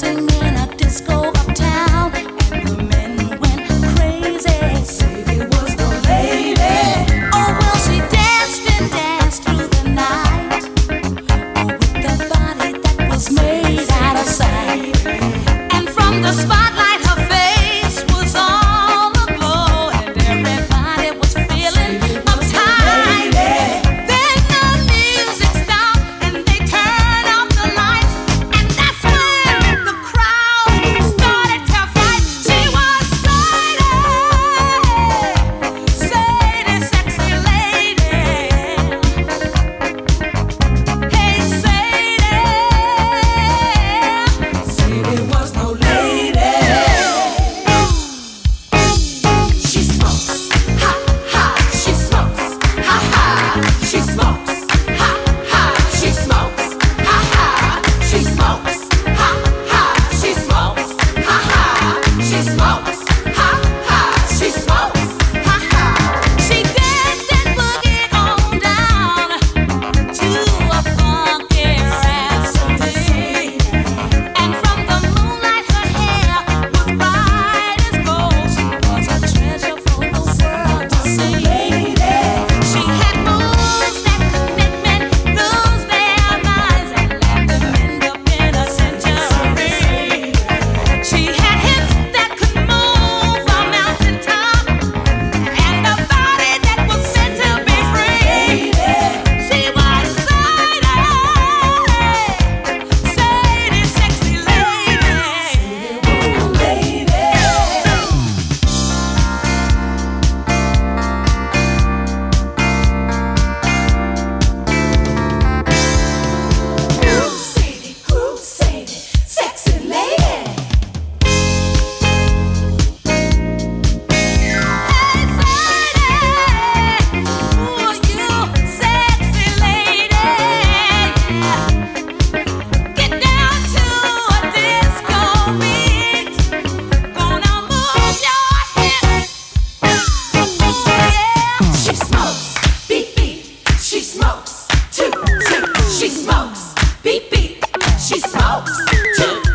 singing. house. Two.